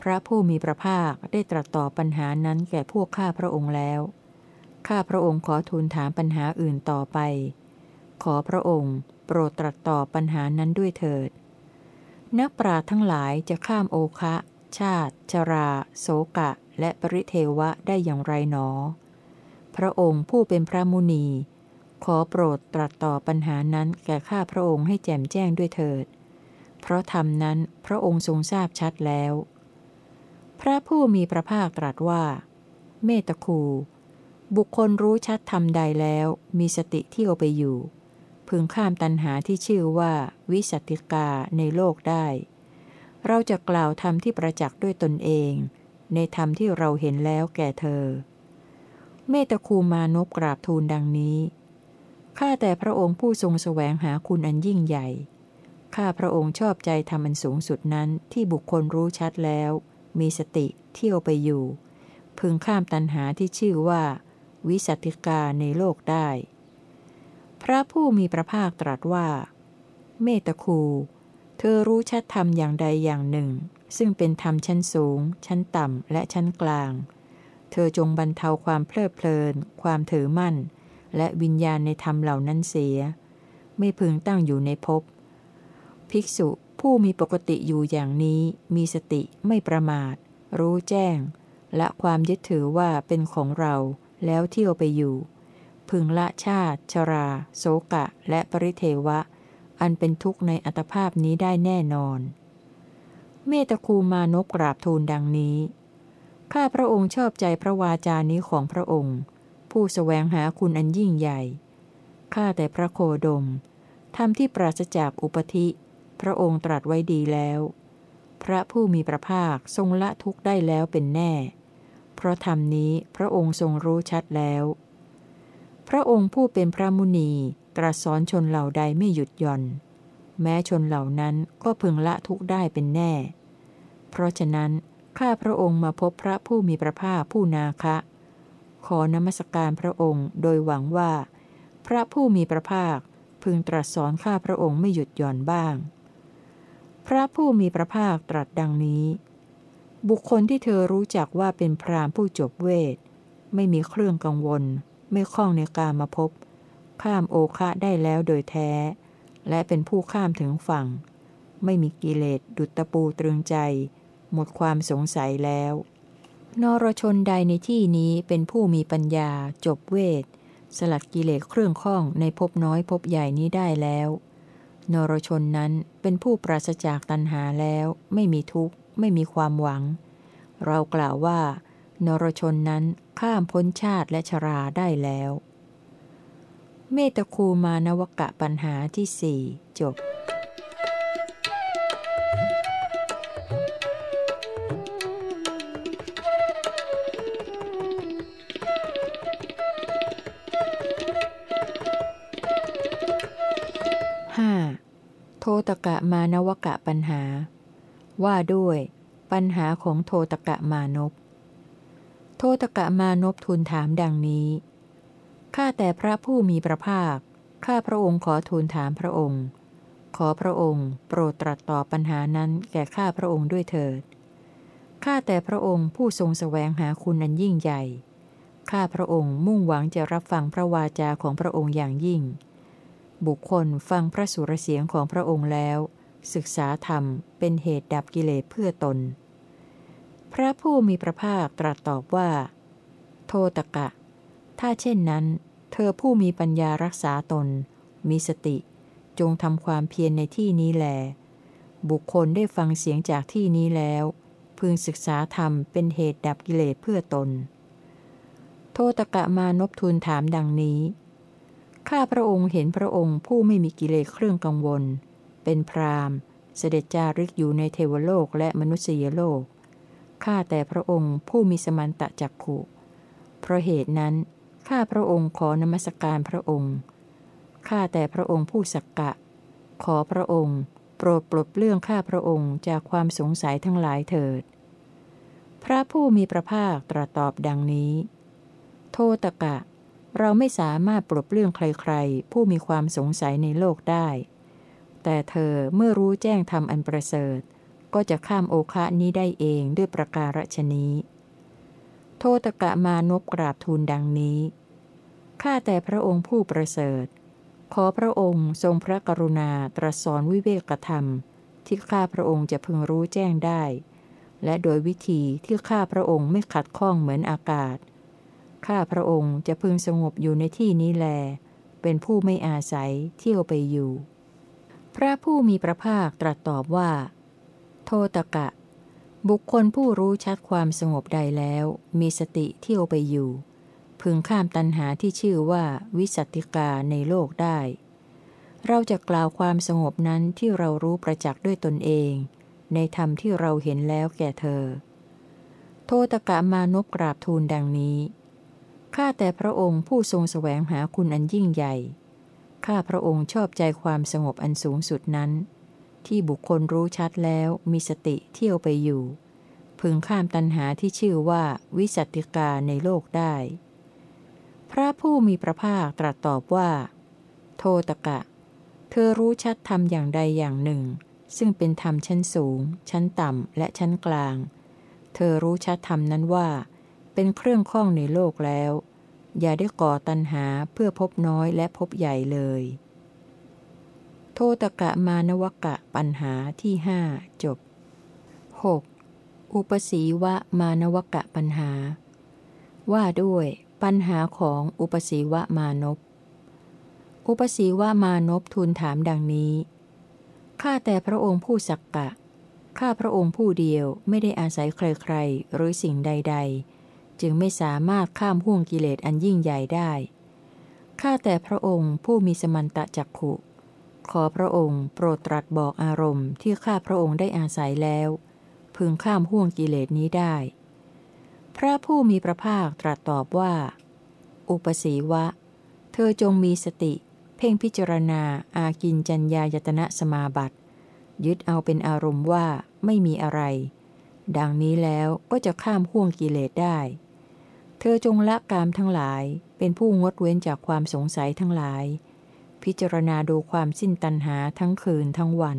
พระผู้มีพระภาคได้ตรัสตอบปัญหานั้นแก่พวกข้าพระองค์แล้ว ข้าพระองค์ขอทูลถามปัญหาอื่นต่อไป ขอพระองค์ โปรดตรัสตอบปัญหานั้นด้วยเถิด นักปราชญ์ทั้งหลายจะข้ามโอคะ ชาติ ชรา โสกะ และปริเทวะได้อย่างไรหนอ พระองค์ผู้เป็นพระมุนี ขอโปรดตรัสตอบปัญหานั้นแก่ข้าพระองค์ให้แจ่มแจ้งด้วยเถิด เพราะธรรมนั้นพระองค์ทรงทราบชัดแล้ว พระผู้มีพระภาคตรัสว่า เมตคู บุคคลรู้ชัดธรรมใดแล้ว มีสติเที่ยวไปอยู่ พึงข้ามตัณหาที่ชื่อว่า วิสัติกาในโลกได้ เราจะกล่าวธรรมที่ประจักษ์ด้วยตนเอง ในธรรมที่เราเห็นแล้วแก่เธอ เมตคูมานพกราบทูลดังนี้ ข้าแต่พระองค์ผู้ทรงแสวงหาคุณอันยิ่งใหญ่ ข้าพระองค์ชอบใจธรรมอันสูงสุดนั้นที่บุคคลรู้ชัดแล้ว มีสติเที่ยวไปอยู่ พึงข้ามตัณหาที่ชื่อว่า วิสัติกาในโลกได้ พระผู้มีพระภาคตรัสว่า เมตคู เธอรู้ชัดธรรมอย่างใดอย่างหนึ่ง ซึ่งเป็นธรรมชั้นสูง ชั้นต่ำและชั้นกลาง เธอจงบรรเทาความเพลิดเพลิน ความถือมั่น และวิญญาณในธรรมเหล่านั้นเสีย ไม่พึงตั้งอยู่ในภพภิกษุผู้มีปกติอยู่อย่างนี้มีสติไม่ประมาท รู้แจ้ง และความยึดถือว่าเป็นของเรา แล้วเที่ยวไปอยู่ พึงละชาติ ชรา โสกะ และปริเทวะ อันเป็นทุกข์ในอัตภาพนี้ได้แน่นอน เมตคูมานพกราบทูลดังนี้ ข้าพระองค์ชอบใจพระวาจานี้ของพระองค์ ผู้สแสวงหาคุณอันยิ่งใหญ่ ข้าแต่พระโคดมทำที่ปราศจากอุปธิ พระองค์ตรัสไว้ดีแล้ว พระผู้มีพระภาคทรงละทุกข์ได้แล้วเป็นแน่ เพราะธรรมนี้พระองค์ทรงรู้ชัดแล้ว พระองค์ผู้เป็นพระมุนีตรัสสอนชนเหล่าใดไม่หยุดหย่อน แม้ชนเหล่านั้นก็พึงละทุกได้เป็นแน่ เพราะฉะนั้นข้าพระองค์มาพบพระผู้มีพระภาคผู้นาคะ ขอนมัสการพระองค์โดยหวังว่า พระผู้มีพระภาคพึงตรัสสอนข้าพระองค์ไม่หยุดหย่อนบ้าง พระผู้มีพระภาคตรัสดังนี้ บุคคลที่เธอรู้จักว่าเป็นพรามผู้จบเวท ไม่มีเครื่องกังวล ไม่คล้องในการมาพบ ข้ามโอคะได้แล้วโดยแท้ และเป็นผู้ข้ามถึงฝั่ง ไม่มีกิเลสดุจตะปูตรึงใจ หมดความสงสัยแล้ว นรชนใดในที่นี้เป็นผู้มีปัญญา จบเวท สลัดกิเลสเครื่องข้องในภพน้อยภพใหญ่นี้ได้แล้ว นรชนนั้นเป็นผู้ปราศจากตัณหาแล้วไม่มีทุกข์ ไม่มีความหวัง เรากล่าวว่า นรชนนั้นข้ามพ้นชาติและชราได้แล้ว เมตคูมานวกะปัญหาที่สี่จบ 5. โทตกะมานวกะปัญหา ว่าด้วยปัญหาของโทตกะมานพ โทตกะมานพทูลถามดังนี้ ข้าแต่พระผู้มีพระภาค ข้าพระองค์ขอทูลถามพระองค์ ขอพระองค์ โปรดตรัสตอบปัญหานั้นแก่ข้าพระองค์ด้วยเถิด ข้าแต่พระองค์ผู้ทรงสแสวงหาคุณอันยิ่งใหญ่ ข้าพระองค์มุ่งหวังจะรับฟังพระวาจาของพระองค์อย่างยิ่ง บุคคลฟังพระสุรเสียงของพระองค์แล้ว ศึกษาธรรมเป็นเหตุดับกิเลสเพื่อตน พระผู้มีพระภาคตรัสตอบว่า โทตกะ ถ้าเช่นนั้น เธอผู้มีปัญญารักษาตน มีสติ จงทำความเพียรในที่นี้แล บุคคลได้ฟังเสียงจากที่นี้แล้ว พึงศึกษาธรรมเป็นเหตุดับกิเลสเพื่อตน โทตกะมานพทูลถามดังนี้ ข้าพระองค์เห็นพระองค์ผู้ไม่มีกิเลสเครื่องกังวล เป็นพรามเสด็จจาริกอยู่ในเทวโลกและมนุษยโลก ข้าแต่พระองค์ผู้มีสมันตะจักขุ เพราะเหตุนั้น ข้าพระองค์ขอนมัสการพระองค์ ข้าแต่พระองค์ผู้สักกะ ขอพระองค์ โปรดปลดเรื่องข้าพระองค์จากความสงสัยทั้งหลายเถิด พระผู้มีพระภาคตรัสตอบดังนี้ โทตกะ เราไม่สามารถปลดเปลื้องใครๆ ผู้มีความสงสัยในโลกได้ แต่เธอเมื่อรู้แจ้งธรรมอันประเสริฐ ก็จะข้ามโอคะนี้ได้เองด้วยประการฉนี้ โทตกะมานพกราบทูลดังนี้ ข้าแต่พระองค์ผู้ประเสริฐ ขอพระองค์ทรงพระกรุณาตรัสสอนวิเวกธรรม ที่ข้าพระองค์จะพึงรู้แจ้งได้ และโดยวิธีที่ข้าพระองค์ไม่ขัดข้องเหมือนอากาศ ข้าพระองค์จะพึงสงบอยู่ในที่นี้แล เป็นผู้ไม่อาศัยเที่ยวไปอยู่ พระผู้มีพระภาคตรัสตอบว่า โทตกะ บุคคลผู้รู้ชัดความสงบใดแล้ว มีสติเที่ยวไปอยู่ พึงข้ามตัณหาที่ชื่อว่าวิสัตติกาในโลกได้ เราจะกล่าวความสงบนั้นที่เรารู้ประจักษ์ด้วยตนเอง ในธรรมที่เราเห็นแล้วแก่เธอ โทตกะมานพกราบทูลดังนี้ข้าแต่พระองค์ผู้ทรงสแสวงหาคุณอันยิ่งใหญ่ ข้าพระองค์ชอบใจความสงบอันสูงสุดนั้น ที่บุคคลรู้ชัดแล้วมีสติเที่ยวไปอยู่ พึงข้ามตัณหาที่ชื่อว่าวิสัตติกาในโลกได้ พระผู้มีพระภาคตรัสตอบว่า โทตกะ เธอรู้ชัดธรรมอย่างใดอย่างหนึ่ง ซึ่งเป็นธรรมชั้นสูง ชั้นต่ำและชั้นกลาง เธอรู้ชัดธรรมนั้นว่า เป็นเครื่องข้องในโลกแล้ว อย่าได้ก่อตัณหาเพื่อพบน้อยและพบใหญ่เลย โทตกะมานวกะปัญหาที่ห้าจบ 6. อุปสีวะมานวกะปัญหา ว่าด้วยปัญหาของอุปสีวะมานพอุปสีวะมานพทูลถามดังนี้ ข้าแต่พระองค์ผู้สักกะ ข้าพระองค์ผู้เดียวไม่ได้อาศัยใครๆ หรือสิ่งใด ๆ จึงไม่สามารถข้ามห่วงกิเลสอันยิ่งใหญ่ได้ ข้าแต่พระองค์ผู้มีสมันตะจักขุ ขอพระองค์โปรดตรัสบอกอารมณ์ที่ข้าพระองค์ได้อาศัยแล้ว พึงข้ามห่วงกิเลสนี้ได้ พระผู้มีพระภาคตรัสตอบว่า อุปสีวะ เธอจงมีสติ เพ่งพิจารณาอากินจัญญายตนะสมาบัติ ยึดเอาเป็นอารมณ์ว่าไม่มีอะไรดังนี้แล้วก็จะข้ามห่วงกิเลสได้ เธอจงละกามทั้งหลาย เป็นผู้งดเว้นจากความสงสัยทั้งหลาย พิจารณาดูความสิ้นตัณหาทั้งคืนทั้งวัน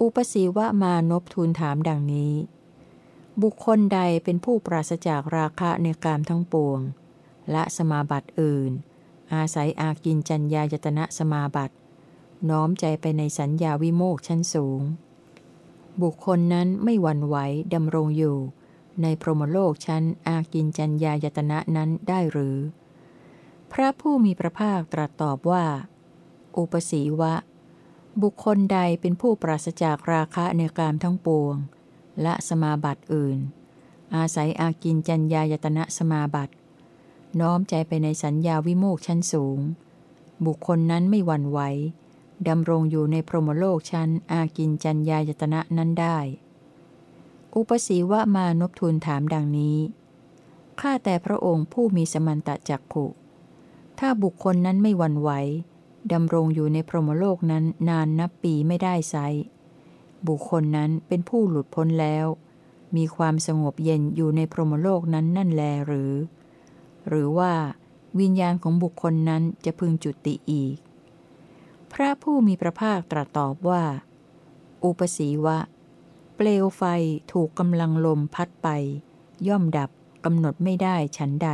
อุปสีวะมานพทูลถามดังนี้ บุคคลใดเป็นผู้ปราศจากราคะในกามทั้งปวง และสมาบัติอื่น อาศัยอากินจัญญายตนะสมาบัติ น้อมใจไปในสัญญาวิโมกชั้นสูง บุคคลนั้นไม่หวั่นไหวดำรงอยู่ ในพรหมโลกชั้นอากินจัญญายตนะนั้นได้หรือ พระผู้มีพระภาคตรัสตอบว่า อุปสีวะ บุคคลใดเป็นผู้ปราศจากราคะในกามทั้งปวง และสมาบัติอื่น อาศัยอากินจัญญายตนะสมาบัติ น้อมใจไปในสัญญาวิโมกชั้นสูง บุคคลนั้นไม่หวั่นไหวดำรงอยู่ในพรหมโลกชั้นอากินจัญญายตนะนั้นได้ อุปสีวมานพทูลถามดังนี้ ข้าแต่พระองค์ผู้มีสมันตะจักขุ ถ้าบุคคลนั้นไม่หวั่นไหวดำรงอยู่ในพรหมโลกนั้นนานนับปีไม่ได้ไซ บุคคลนั้นเป็นผู้หลุดพ้นแล้ว มีความสงบเย็นอยู่ในพรหมโลกนั้นนั่นแลหรือ หรือว่าวิญญาณของบุคคลนั้นจะพึงจุติอีก พระผู้มีพระภาคตรัสตอบว่า อุปสีวะ เปลวไฟถูกกำลังลมพัดไป ย่อมดับกำหนดไม่ได้ฉันใด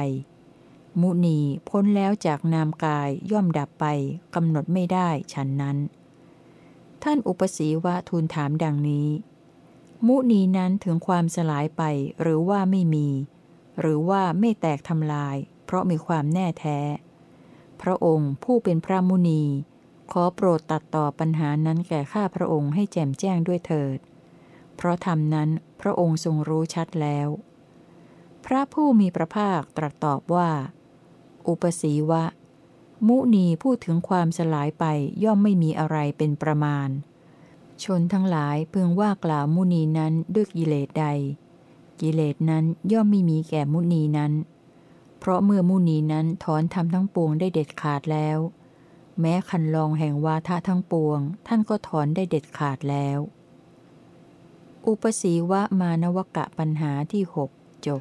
มุนีพ้นแล้วจากนามกายย่อมดับไปกำหนดไม่ได้ฉันนั้น ท่านอุปสีวะทูลถามดังนี้ มุนีนั้นถึงความสลายไปหรือว่าไม่มี หรือว่าไม่แตกทำลาย เพราะมีความแน่แท้ พระองค์ผู้เป็นพระมุนี ขอโปรดตัดต่อปัญหานั้นแก่ข้าพระองค์ให้แจ่มแจ้งด้วยเถิด เพราะธรรมนั้นพระองค์ทรงรู้ชัดแล้ว พระผู้มีพระภาคตรัสตอบว่า อุปสีวะ มุนีพูดถึงความสลายไปย่อมไม่มีอะไรเป็นประมาณ ชนทั้งหลายพึงว่ากล่าวมุนีนั้นด้วยกิเลสใด กิเลสนั้นย่อมไม่มีแก่มุนีนั้น เพราะเมื่อมุนีนั้นถอนทำทั้งปวงได้เด็ดขาดแล้ว แม้คันลองแห่งวาทะทั้งปวง ท่านก็ถอนได้เด็ดขาดแล้ว อุปสีวะมานวกะปัญหาที่หกจบ